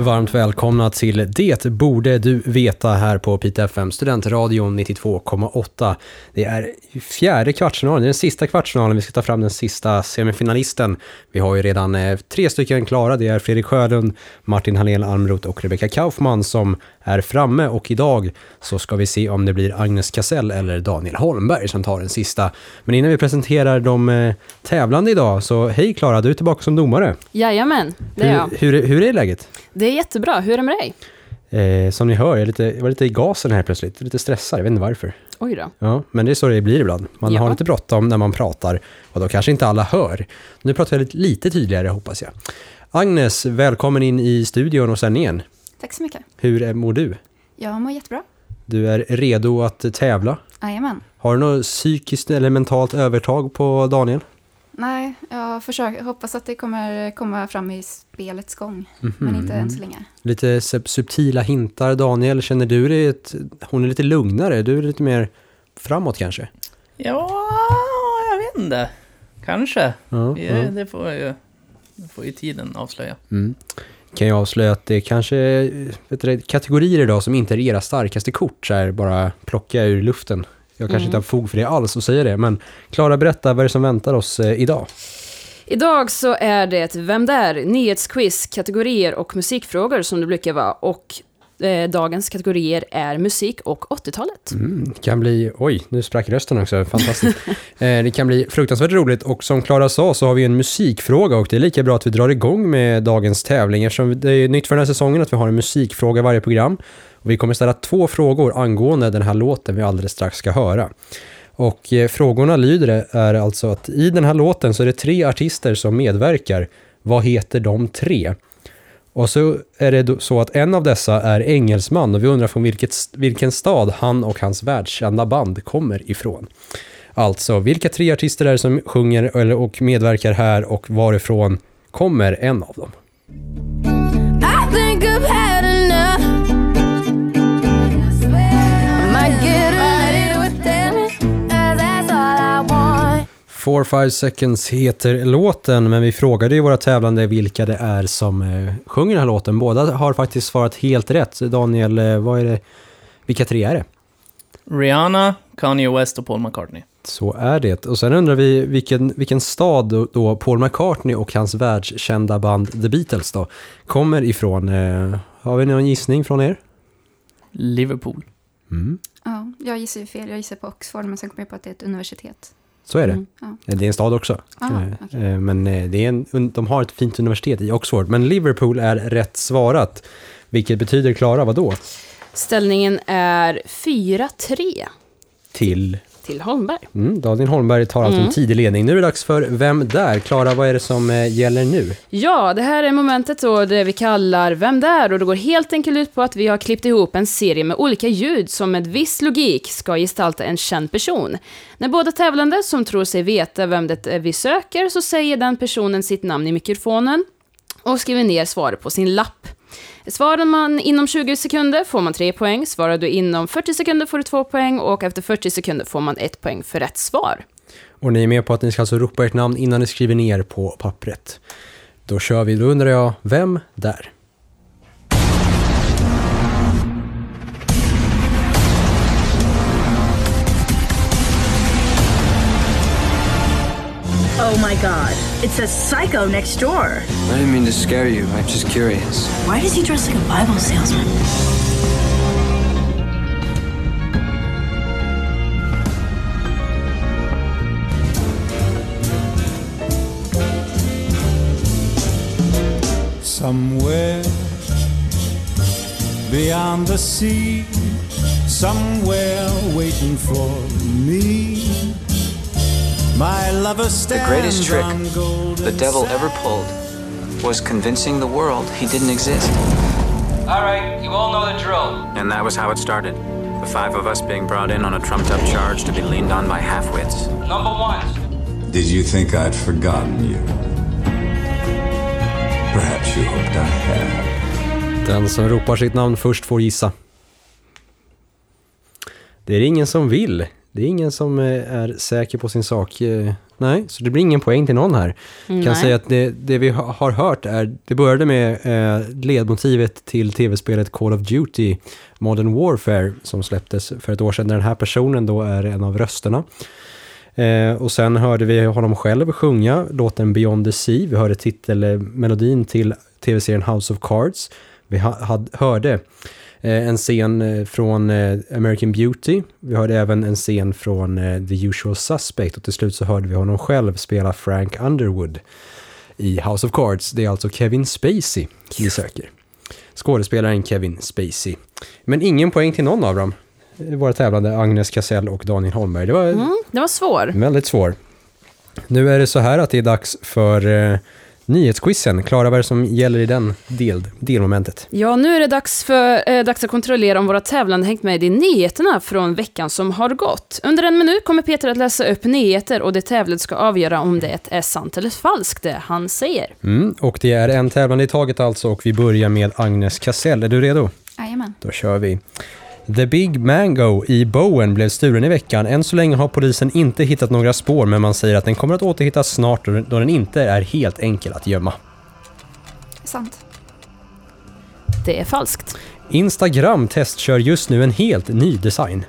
Varmt välkomna till Det borde du veta här på Pite FM, studentradion 92,8. Det är fjärde kvartsfinalen, det är den sista kvartsfinalen, vi ska ta fram den sista semifinalisten. Vi har ju redan eh, tre stycken klara, det är Fredrik Sjölund, Martin Hallén Almroth och Rebecca Kaufman som är framme och idag så ska vi se om det blir Agnes Kassell eller Daniel Holmberg som tar den sista. Men innan vi presenterar de eh, tävlande idag, så hej Klara, du är tillbaka som domare. Jajamän, det är jag. Hur, hur, hur är läget? Det är jättebra. Hur är det med dig? Eh, som ni hör, jag, är lite, jag var lite i gasen här plötsligt, lite stressad, jag vet inte varför. Oj då. Ja, men det är så det blir ibland. Man Ja. har lite bråttom när man pratar och då kanske inte alla hör. Nu pratar jag lite, lite tydligare hoppas jag. Agnes, välkommen in i studion och sändningen. Tack så mycket. Hur mår du? Jag mår jättebra. Du är redo att tävla. Jajamän. Har du något psykiskt eller mentalt övertag på Daniel? Nej, jag försöker, hoppas att det kommer komma fram i spelets gång. Mhm. Men inte än så länge. Lite sub- subtila hintar. Daniel, känner du dig ett, hon är lite lugnare, du är lite mer framåt kanske? Ja, jag vet inte. Kanske. Ja, Ja, ja. Det får ju, det får ju tiden avslöja. Mm. Kan jag avslöja att det kanske är kategorier idag som inte är era starkaste kort, så här, bara plocka ur luften. Jag kanske Mm. inte har fog för det alls att säga det, men Klara, berätta vad är det som väntar oss eh, idag? Idag så är det Vem där? Nyhetsquiz, kategorier och musikfrågor som det brukar vara. Och eh, dagens kategorier är musik och 80-talet. Mm, det kan bli, oj, nu sprack rösten också, fantastiskt. eh, det kan bli fruktansvärt roligt och som Klara sa så har vi en musikfråga och det är lika bra att vi drar igång med dagens tävling eftersom det är nytt för den här säsongen att vi har en musikfråga varje program. Och vi kommer ställa två frågor angående den här låten vi alldeles strax ska höra. Och eh, frågorna lyder är alltså att i den här låten så är det tre artister som medverkar. Vad heter de tre? Och så är det så att en av dessa är engelsman och vi undrar från vilket, vilken stad han och hans världskända band kommer ifrån. Alltså, vilka tre artister är det som sjunger och medverkar här och varifrån kommer en av dem? Four Five Seconds heter låten, men vi frågade ju våra tävlande vilka det är som eh, sjunger den här låten. Båda har faktiskt svarat helt rätt. Daniel, eh, vad är det? Vilka tre är det? Rihanna, Kanye West och Paul McCartney. Så är det. Och sen undrar vi vilken, vilken stad då, Paul McCartney och hans världskända band The Beatles då kommer ifrån. Eh, har vi någon gissning från er? Liverpool. Mm. Ja, jag gissar ju fel. Jag gissar på Oxford, men sen kom jag på att det är ett universitet. Så är det. Mm. Ja. Eh, Det är en stad också. Aha, Eh, okej. eh, Men det är en, de har ett fint universitet i Oxford. Men Liverpool är rätt svarat. Vilket betyder, Klara, vad då? Ställningen är 4-3 Till till Holmberg. mm, Daniel Holmberg tar alltså en Mm. tidig ledning. Nu är det dags för Vem där? Klara, vad är det som eh, gäller nu? Ja, det här är momentet då det vi kallar Vem där? Och det går helt enkelt ut på att vi har klippt ihop en serie med olika ljud som med viss logik ska gestalta en känd person. När båda tävlande som tror sig veta vem det är vi söker så säger den personen sitt namn i mikrofonen och skriver ner svaret på sin lapp. Svarar man inom 20 sekunder får man 3 poäng, svarar du inom 40 sekunder får du 2 poäng och efter 40 sekunder får man 1 poäng för rätt svar. Och ni är med på att ni ska alltså ropa ert namn innan ni skriver ner på pappret. Då kör vi. Då undrar jag, vem där? Oh my god, it says Psycho next door. I didn't mean to scare you. I'm just curious. Why does he dress like a Bible salesman? Somewhere beyond the sea, somewhere waiting for me. My lover The greatest trick the devil ever pulled was convincing the world he didn't exist. All right, you all know the drill. And that was how it started. The five of us being brought in on a trumped up charge to be leaned on by half-wits. Number one. Did you think I'd forgotten you? Perhaps you hoped I had. Den som ropar sitt namn först får gissa. Det är det ingen som vill. Det är ingen som eh, är säker på sin sak. eh, Nej, så det blir ingen poäng till någon här. Nej. Kan säga att det, det vi ha- har hört är, det började med eh, ledmotivet till tv-spelet Call of Duty Modern Warfare som släpptes för ett år sedan, där den här personen då är en av rösterna. Och sen hörde vi honom själv sjunga låten Beyond the Sea. Vi hörde titelmelodin till tv-serien House of Cards. Vi hörde en scen eh, från eh, American Beauty. Vi hörde även en scen från eh, The Usual Suspect och till slut så hörde vi honom själv spela Frank Underwood i House of Cards. Det är alltså Kevin Spacey vi söker. Skådespelaren Kevin Spacey. Men ingen poäng till någon av dem. Våra tävlande Agnes Kassell och Daniel Holmberg. Det var Mm, det var svår. Väldigt svår. Nu är det så här att det är dags för eh, nyhetsquizen. Klara, vad är det som gäller i den del, delmomentet? Ja, nu är det dags, för, eh, dags att kontrollera om våra tävlande hängt med i nyheterna från veckan som har gått. Under en minut kommer Peter att läsa upp nyheter och det tävlande ska avgöra om det är sant eller falskt det han säger. Mm, och det är en tävlande i taget alltså och vi börjar med Agnes Kassell. Är du redo? Jajamän. Då kör vi. The Big Mango i Bowen blev stulen i veckan. Än så länge har polisen inte hittat några spår men man säger att den kommer att återhittas snart då den- då den inte är helt enkel att gömma. Sant. Det är falskt. Instagram testkör just nu en helt ny design.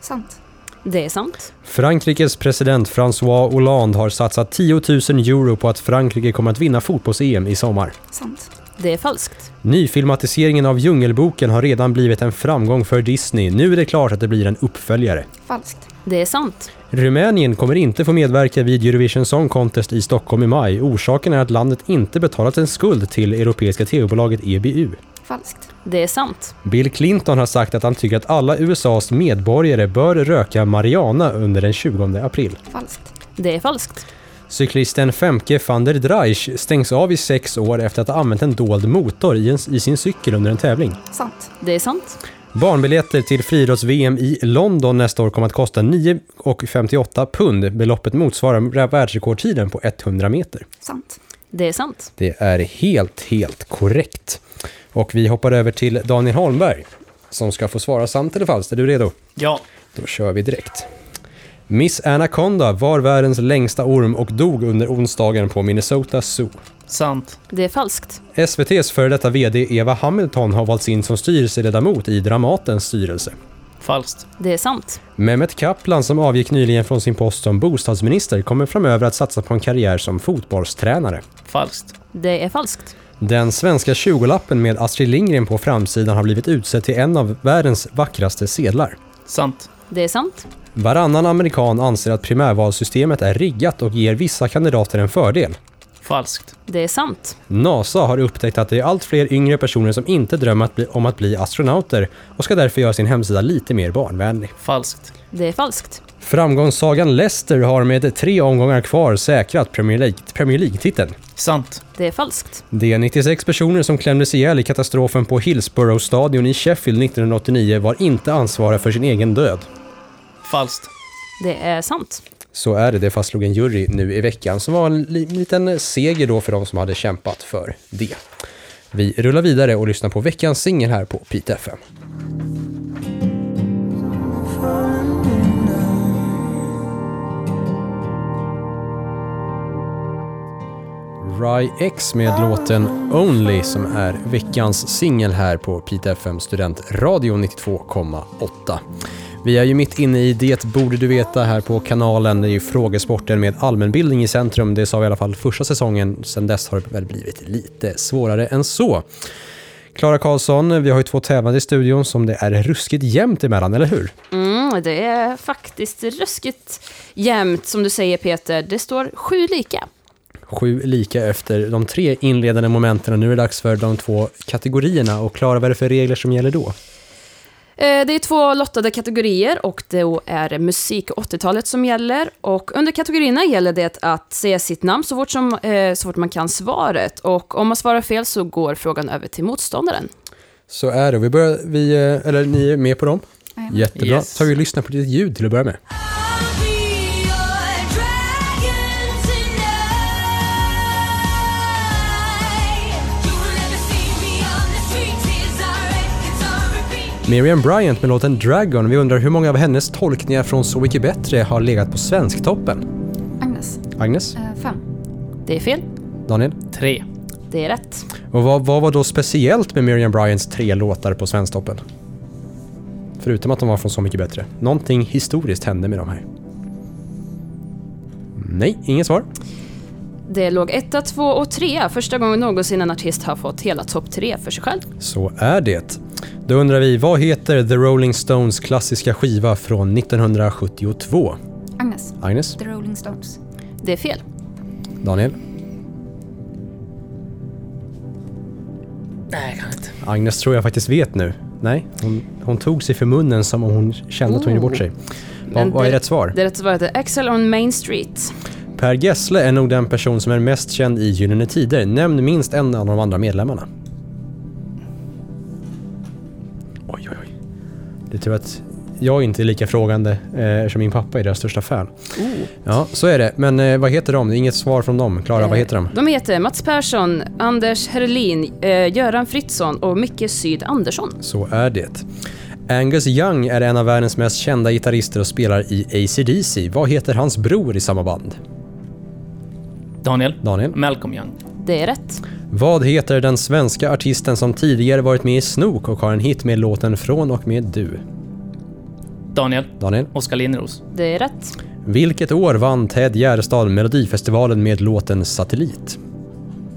Sant. Det är sant. Frankrikes president François Hollande har satsat 10 000 euro på att Frankrike kommer att vinna fotbolls-EM i sommar. Sant. Det är falskt. Nyfilmatiseringen av Djungelboken har redan blivit en framgång för Disney. Nu är det klart att det blir en uppföljare. Falskt. Det är sant. Rumänien kommer inte få medverka vid Eurovision Song Contest i Stockholm i maj. Orsaken är att landet inte betalat en skuld till europeiska tv-bolaget EBU. Falskt. Det är sant. Bill Clinton har sagt att han tycker att alla USAs medborgare bör röka marijuana under den 20 april. Falskt. Det är falskt. Cyklisten Femke van der Dreich stängs av i sex år efter att ha använt en dold motor i, en, i sin cykel under en tävling. Sant. Det är sant. Barnbiljetter till friidrotts-VM i London nästa år kommer att kosta 9,58 pund. Beloppet motsvarar världsrekordtiden på 100 meter. Sant. Det är sant. Det är helt, helt korrekt. Och vi hoppar över till Daniel Holmberg som ska få svara sant eller falskt. Är du redo? Ja. Då kör vi direkt. Miss Anaconda var världens längsta orm och dog under onsdagen på Minnesota Zoo. Sant. Det är falskt. SVTs före detta VD Eva Hamilton har valts in som styrelseledamot i Dramatens styrelse. Falskt. Det är sant. Mehmet Kaplan som avgick nyligen från sin post som bostadsminister kommer framöver att satsa på en karriär som fotbollstränare. Falskt. Det är falskt. Den svenska 20-lappen med Astrid Lindgren på framsidan har blivit utsedd till en av världens vackraste sedlar. Sant. Det är sant. Varannan amerikan anser att primärvalssystemet är riggat och ger vissa kandidater en fördel. Falskt. Det är sant. NASA har upptäckt att det är allt fler yngre personer som inte drömmer att bli, om att bli astronauter och ska därför göra sin hemsida lite mer barnvänlig. Falskt. Det är falskt. Framgångssagan Leicester har med tre omgångar kvar säkrat Premier League- Premier League-titeln. Sant. Det är falskt. De 96 personer som klämdes ihjäl i katastrofen på Hillsborough-stadion i Sheffield 1989 var inte ansvariga för sin egen död. Falskt. Det är sant. Så är det, det fastslog en jury nu i veckan som var en li- liten seger då för de som hade kämpat för det. Vi rullar vidare och lyssnar på veckans singel här på Pite FM. X med låten Only som är veckans singel här på Pite FM Studentradio 92,8. Vi är ju mitt inne i Det borde du veta här på kanalen. Det är ju frågesporten med allmänbildning i centrum. Det sa vi i alla fall första säsongen. Sen dess har det väl blivit lite svårare än så. Klara Karlsson, vi har ju två tävlande i studion som det är ruskigt jämnt emellan, eller hur? Mm, det är faktiskt ruskigt jämnt som du säger Peter. Det står sju lika. Sju lika efter de tre inledande momenten. Nu är det dags för de två kategorierna. Och Klara, vad är det för regler som gäller då? Eh, Det är två lottade kategorier och då är det musik 80-talet som gäller. Och under kategorierna gäller det att säga sitt namn så fort, som, eh, så fort man kan svaret. Och om man svarar fel så går frågan över till motståndaren. Så är det. Vi börjar, vi, eh, eller ni är med på dem? Jättebra. Yes. Så vi lyssnar på ditt ljud till att börja med. Miriam Bryant med låten Dragon. Vi undrar hur många av hennes tolkningar från Så mycket bättre har legat på Svensktoppen? Agnes. Agnes? Eh, fem. Det är fel. Daniel? Tre. Det är rätt. Och vad, vad var då speciellt med Miriam Bryants tre låtar på Svensktoppen? Förutom att de var från Så mycket bättre. Någonting historiskt hände med de här. Nej, inget svar. Det låg etta, två och trea. Första gången någonsin en artist har fått hela topp tre för sig själv. Så är det. Då undrar vi, vad heter The Rolling Stones klassiska skiva från 1972? Agnes. Agnes? The Rolling Stones. Det är fel. Daniel? Nej, jag kan inte. Agnes tror jag faktiskt vet nu. Nej, hon, hon tog sig för munnen som om hon kände att hon gjorde bort sig. Vad, Men vad är det- rätt svar? Det rätta svaret är Axel on Main Street. Per Gessle är nog den person som är mest känd i Gyllene Tider. Nämn minst en av de andra medlemmarna. Det är tur att jag inte är lika frågande eh, som min pappa är deras största fan. Ja, så är det. Men eh, vad heter de? Det är inget svar från dem. Klara, vad heter de? De heter Mats Persson, Anders Herlin, eh, Göran Fritzson och Micke Syd Andersson. Så är det. Angus Young är en av världens mest kända gitarrister och spelar i AC/DC. Vad heter hans bror i samma band? Daniel. Daniel? Malcolm Young. Det är rätt. Vad heter den svenska artisten som tidigare varit med i Snook och har en hit med låten Från och med du? Daniel. Daniel? Oskar Lindros. Det är rätt. Vilket år vann Ted Gärdestad Melodifestivalen med låten Satellit?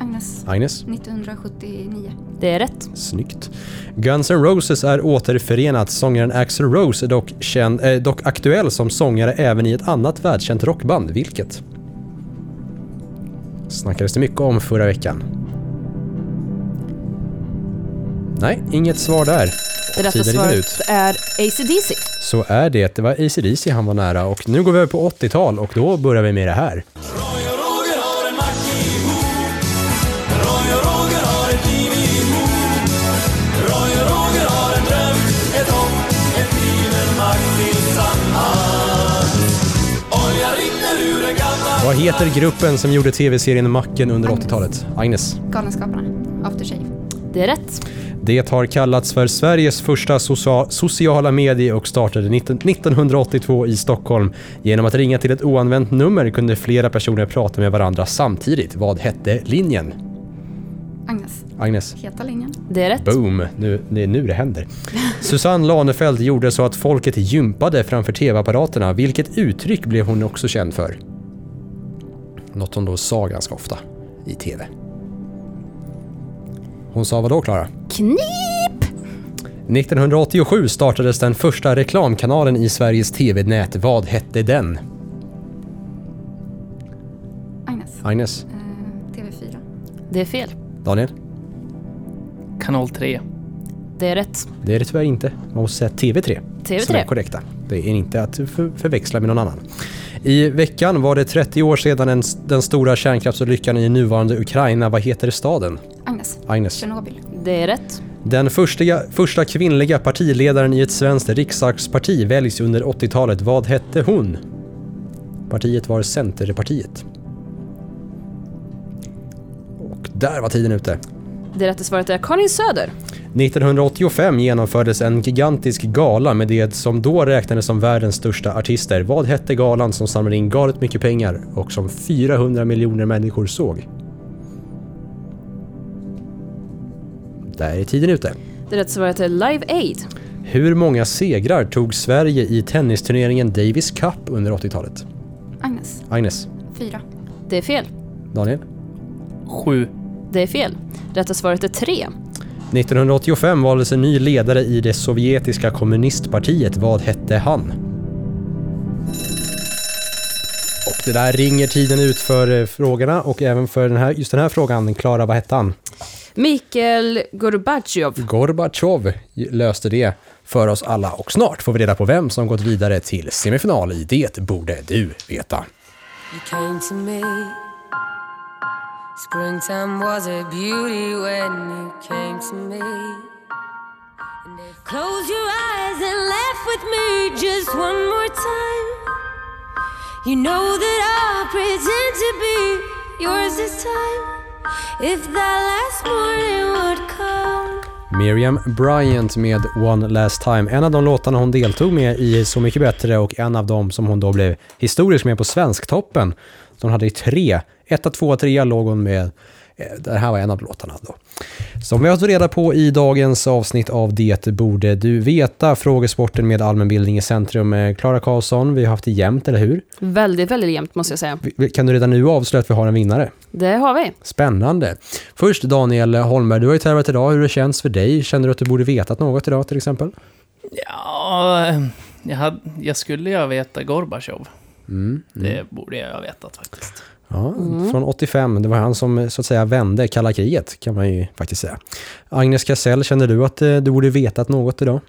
Agnes. Agnes? 1979. Det är rätt. Snyggt. Guns N' Roses är återförenat. Sångaren Axl Rose är dock, känd, eh, dock aktuell som sångare även i ett annat världskänt rockband. Vilket? Snackades det mycket om förra veckan. Nej, inget svar där. Det rätta svaret är ACDC. Så är det. Det var AC/DC han var nära och nu går vi över på 80-tal och då börjar vi med det här. Vad heter gruppen som gjorde tv-serien Macken under 80-talet? Agnes? Galenskaparna. Aftershave. Det är rätt. Det har kallats för Sveriges första socia- sociala medie och startade 19- 1982 i Stockholm. Genom att ringa till ett oanvänt nummer kunde flera personer prata med varandra samtidigt. Vad hette linjen? Agnes. Agnes? Heta linjen. Det är rätt. Boom! Nu, det är nu det händer. Susanne Lanefeld gjorde så att folket gympade framför tv-apparaterna. Vilket uttryck blev hon också känd för? Något hon då sa ganska ofta i tv. Hon sa vad då, Klara? Knip! 1987 startades den första reklamkanalen i Sveriges TV-nät. Vad hette den? Agnes. Agnes? Eh, TV4. Det är fel. Daniel? Kanal 3. Det är rätt. Det är det tyvärr inte. Man måste säga TV3. TV3. Som är korrekta. Det är inte att för, förväxla med någon annan. I veckan var det 30 år sedan en, den stora kärnkraftsolyckan i nuvarande Ukraina. Vad heter staden? Agnes. Agnes. Tjernobyl. Det är rätt. Den första, första kvinnliga partiledaren i ett svenskt riksdagsparti väljs under 80-talet. Vad hette hon? Partiet var Centerpartiet. Och där var tiden ute. Det rätta svaret är Karin Söder. 1985 genomfördes en gigantisk gala med det som då räknades som världens största artister. Vad hette galan som samlade in galet mycket pengar och som 400 miljoner människor såg? Där är tiden ute. Det rätta svaret är Live Aid. Hur många segrar tog Sverige i tennisturneringen Davis Cup under 80-talet? Agnes. Agnes? Fyra. Det är fel. Daniel? Sju. Det är fel. Rätta svaret är tre. 1985 valdes en ny ledare i det sovjetiska kommunistpartiet. Vad hette han? Och det där ringer tiden ut för eh, frågorna och även för den här, just den här frågan. Klara, vad hette han? Mikael Gorbatjov. Gorbatjov löste det för oss alla och snart får vi reda på vem som gått vidare till semifinal i Det borde du veta. You came to me. Springtime was a beauty when you came to me. Close your eyes and laugh with me just one more time. You know that I'll pretend to be yours this time. If last morning would come. Miriam Bryant med One Last Time. En av de låtarna hon deltog med i Så Mycket Bättre och en av dem som hon då blev historisk med på Svensktoppen. Så hon hade i tre, etta, tvåa, trea låg hon med. Eh, Det här var en av låtarna då. Som vi har tagit reda på i dagens avsnitt av Det borde du veta. Frågesporten med allmänbildning i centrum. Klara Karlsson, vi har haft det jämnt, eller hur? Väldigt, väldigt jämnt måste jag säga. Kan du redan nu avslöja att vi har en vinnare? Det har vi. Spännande. Först Daniel Holmberg, du har ju tävlat idag. Hur det känns för dig? Känner du att du borde vetat något idag till exempel? Ja, jag, hade, jag skulle ju veta Gorbachev. Mm, Det borde jag ha vetat faktiskt. Ja, Mm. från 85. Det var han som så att säga vände kalla kriget kan man ju faktiskt säga. Agnes Kassell, känner du att eh, du borde vetat något idag?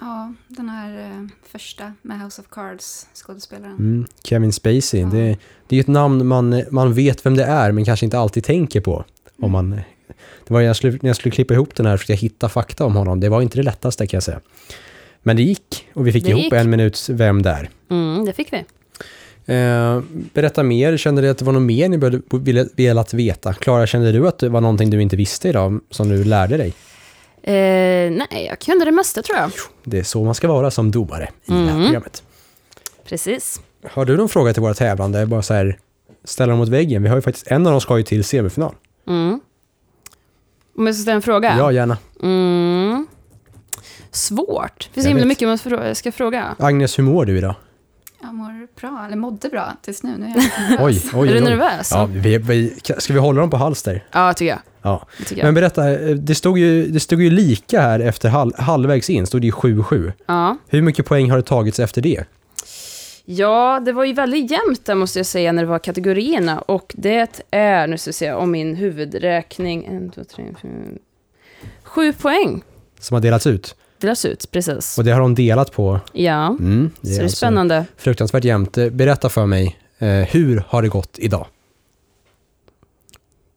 Ja, den här eh, första med House of Cards skådespelaren. Mm, Kevin Spacey, det, det är ett namn man, man vet vem det är men kanske inte alltid tänker på. Om man, det var när jag, skulle, när jag skulle klippa ihop den här försökte jag hitta fakta om honom. Det var inte det lättaste kan jag säga. Men det gick och vi fick Det ihop gick. en minuts Vem där? Mm, det fick vi. Eh, berätta mer, kände du att det var något mer ni började, ville, velat veta? Klara, kände du att det var någonting du inte visste idag som du lärde dig? Eh, nej, jag kunde det mesta tror jag. Det är så man ska vara som domare i det här Mm. programmet. Precis. Har du någon fråga till våra tävlande? Bara så här, ställa dem mot väggen. Vi har ju faktiskt, en av dem ska ju till semifinal. Mm. Om jag ska ställa en fråga? Ja, gärna. Mm. Svårt. Det finns Jag himla vet. mycket man ska fråga. Agnes, hur mår du idag? Jag mår bra, eller mådde bra tills nu. Nu är jag. Oj, oj, Är du nervös? Ja, vi, vi, ska vi hålla dem på halster? Ja, tycker jag. Ja. Det tycker jag. Men berätta, eh, det stod, ju, det stod ju lika här efter halv, halvvägs in, stod det ju 7-7. Ja. Hur mycket poäng har det tagits efter det? ja, det var ju väldigt jämnt där måste jag säga när det var kategorierna. Och det är, nu ska vi se om min huvudräkning, en, två, tre, fyra, sju poäng Som har delats ut? Delas ut, precis. Och det har de delat på? Ja, Mm, så det är alltså spännande. Fruktansvärt jämnt. Eh, Berätta för mig, eh, hur har det gått idag?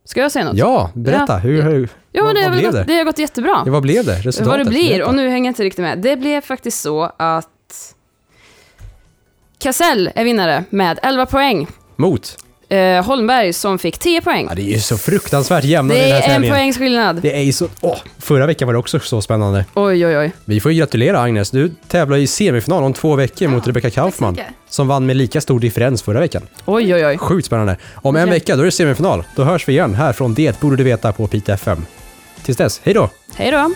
Ska jag säga något? Ja, berätta. Ja. Hur, hur, Jo, vad, det, vad blev gått, det? det har gått jättebra. Ja, vad blev det? Resultatet? Vad det blir, Berätta. och nu hänger jag inte riktigt med. Det blev faktiskt så att Kassell är vinnare med 11 poäng. Mot? Eh, Holmberg som fick 10 poäng. Ja, det är ju så fruktansvärt jämna i den här är en tävlingen. poängs skillnad. Det är ju så... Åh, förra veckan var det också så spännande. Oj, oj, oj. Vi får ju gratulera Agnes. Du tävlar i semifinal om två veckor mot Rebecca Kaufman. mycket. Som vann med lika stor differens förra veckan. Oj, oj, oj. Sjukt spännande. Om en vecka, då är det semifinal. Då hörs vi igen här från Det borde du veta på Pite FM. Tills dess, hej då! Hej då.